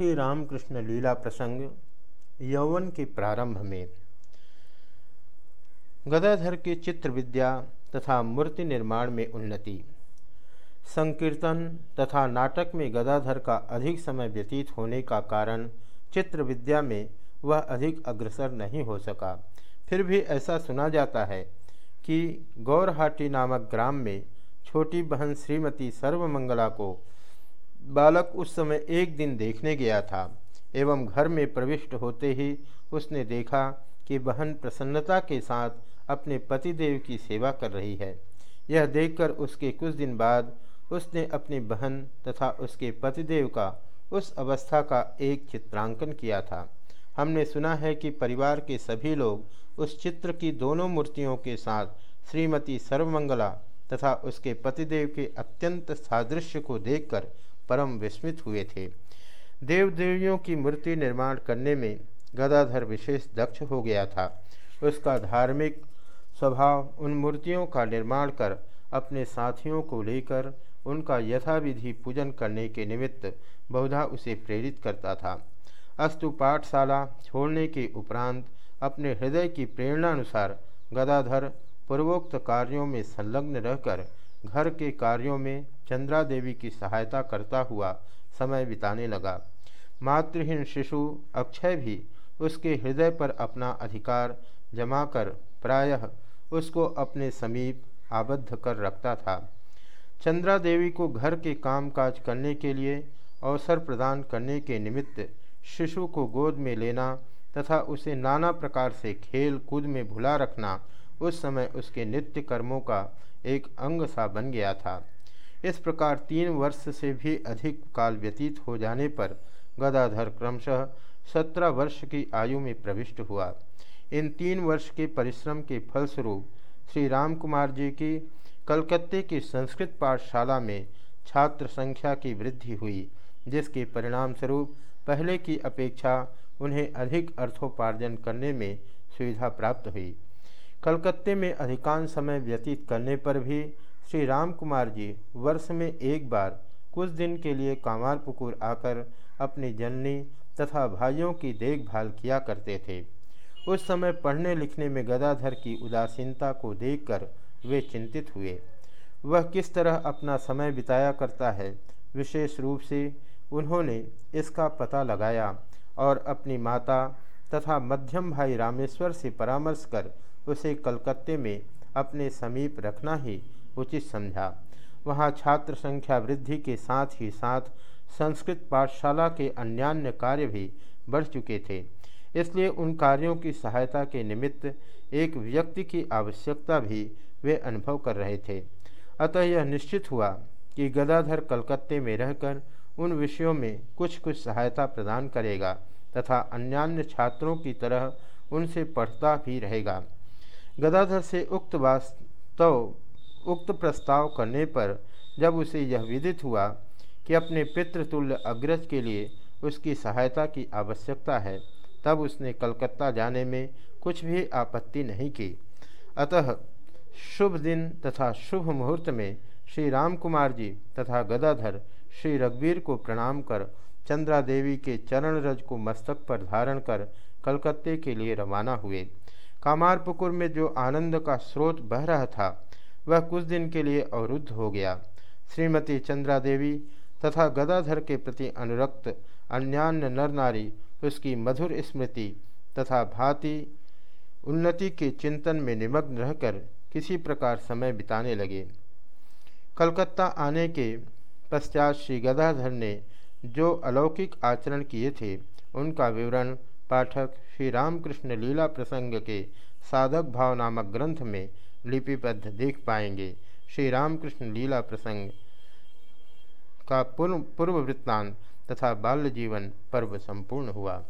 श्री रामकृष्ण लीला प्रसंग यौवन के प्रारंभ में गदाधर की चित्र विद्या तथा मूर्ति निर्माण में उन्नति। संकीर्तन तथा नाटक में गदाधर का अधिक समय व्यतीत होने का कारण चित्र विद्या में वह अधिक अग्रसर नहीं हो सका। फिर भी ऐसा सुना जाता है कि गौरहाटी नामक ग्राम में छोटी बहन श्रीमती सर्वमंगला को बालक उस समय एक दिन देखने गया था, एवं घर में प्रविष्ट होते ही उसने देखा कि बहन प्रसन्नता के साथ अपने पतिदेव की सेवा कर रही है। यह देखकर उसके कुछ दिन बाद उसने अपनी बहन तथा उसके पतिदेव का उस अवस्था का एक चित्रांकन किया था। हमने सुना है कि परिवार के सभी लोग उस चित्र की दोनों मूर्तियों के साथ श्रीमती सर्वमंगला तथा उसके पतिदेव के अत्यंत सादृश्य को देखकर परम विस्मित हुए थे। देव देवियों की मूर्ति निर्माण करने में गदाधर विशेष दक्ष हो गया था। उसका धार्मिक स्वभाव उन मूर्तियों का निर्माण कर अपने साथियों को लेकर उनका यथाविधि पूजन करने के निमित्त बहुधा उसे प्रेरित करता था। अस्तु पाठशाला छोड़ने के उपरांत अपने हृदय की प्रेरणानुसार गदाधर पूर्वोक्त कार्यों में संलग्न रहकर घर के कार्यों में चंद्रा देवी की सहायता करता हुआ समय बिताने लगा। मातृहीन शिशु अक्षय भी उसके हृदय पर अपना अधिकार जमा कर प्रायः उसको अपने समीप आबद्ध कर रखता था। चंद्रा देवी को घर के कामकाज करने के लिए, अवसर प्रदान करने के निमित्त शिशु को गोद में लेना तथा उसे नाना प्रकार से खेल कूद में भुला रखना उस समय उसके नित्य कर्मों का एक अंग सा बन गया था। इस प्रकार तीन वर्ष से भी अधिक काल व्यतीत हो जाने पर गदाधर क्रमशः सत्रह वर्ष की आयु में प्रविष्ट हुआ। इन तीन वर्ष के परिश्रम के फलस्वरूप श्री राम कुमार जी की कलकत्ते की संस्कृत पाठशाला में छात्र संख्या की वृद्धि हुई, जिसके परिणाम स्वरूप पहले की अपेक्षा उन्हें अधिक अर्थोपार्जन करने में सुविधा प्राप्त हुई। कलकत्ते में अधिकांश समय व्यतीत करने पर भी श्री राम कुमार जी वर्ष में एक बार कुछ दिन के लिए कामारपुकुर आकर अपनी जननी तथा भाइयों की देखभाल किया करते थे। उस समय पढ़ने लिखने में गदाधर की उदासीनता को देखकर वे चिंतित हुए। वह किस तरह अपना समय बिताया करता है, विशेष रूप से उन्होंने इसका पता लगाया और अपनी माता तथा मध्यम भाई रामेश्वर से परामर्श कर उसे कलकत्ते में अपने समीप रखना ही उचित समझा। वहाँ छात्र संख्या वृद्धि के साथ ही साथ संस्कृत पाठशाला के अन्यान्य कार्य भी बढ़ चुके थे। इसलिए उन कार्यों की सहायता के निमित्त एक व्यक्ति की आवश्यकता भी वे अनुभव कर रहे थे। अतः यह निश्चित हुआ कि गदाधर कलकत्ते में रहकर उन विषयों में कुछ कुछ सहायता प्रदान करेगा तथा अन्यान्य छात्रों की तरह उनसे पढ़ता भी रहेगा। गदाधर से उक्त वास्तव उक्त प्रस्ताव करने पर जब उसे यह विदित हुआ कि अपने पितृतुल्य अग्रज के लिए उसकी सहायता की आवश्यकता है, तब उसने कलकत्ता जाने में कुछ भी आपत्ति नहीं की। अतः शुभ दिन तथा शुभ मुहूर्त में श्री राम कुमार जी तथा गदाधर श्री रघुवीर को प्रणाम कर चंद्रा देवी के चरण रज को मस्तक पर धारण कर कलकत्ते के लिए रवाना हुए। कामारपुकुर में जो आनंद का स्रोत बह रहा था वह कुछ दिन के लिए अवरुद्ध हो गया। श्रीमती चंद्रा देवी तथा गदाधर के प्रति अनुरक्त, अन्यान्य नर नारी, उसकी मधुर स्मृति तथा भांति उन्नति के चिंतन में निमग्न रहकर किसी प्रकार समय बिताने लगे। कलकत्ता आने के पश्चात श्री गदाधर ने जो अलौकिक आचरण किए थे, उनका विवरण पाठक श्री रामकृष्ण लीला प्रसंग के साधक भाव नामक ग्रंथ में लिपिबद्ध देख पाएँगे। श्री रामकृष्ण लीला प्रसंग का पूर्व पूर्व वृत्तांत तथा बाल्य जीवन पर्व संपूर्ण हुआ।